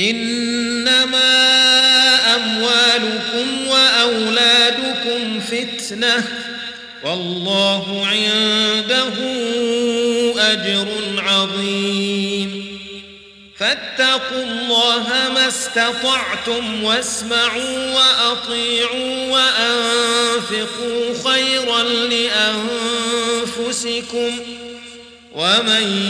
إنما أموالكم وأولادكم فتنة والله عنده أجر عظيم. فاتقوا الله ما استطعتم واسمعوا وأطيعوا وأنفقوا خيرا لأنفسكم ومن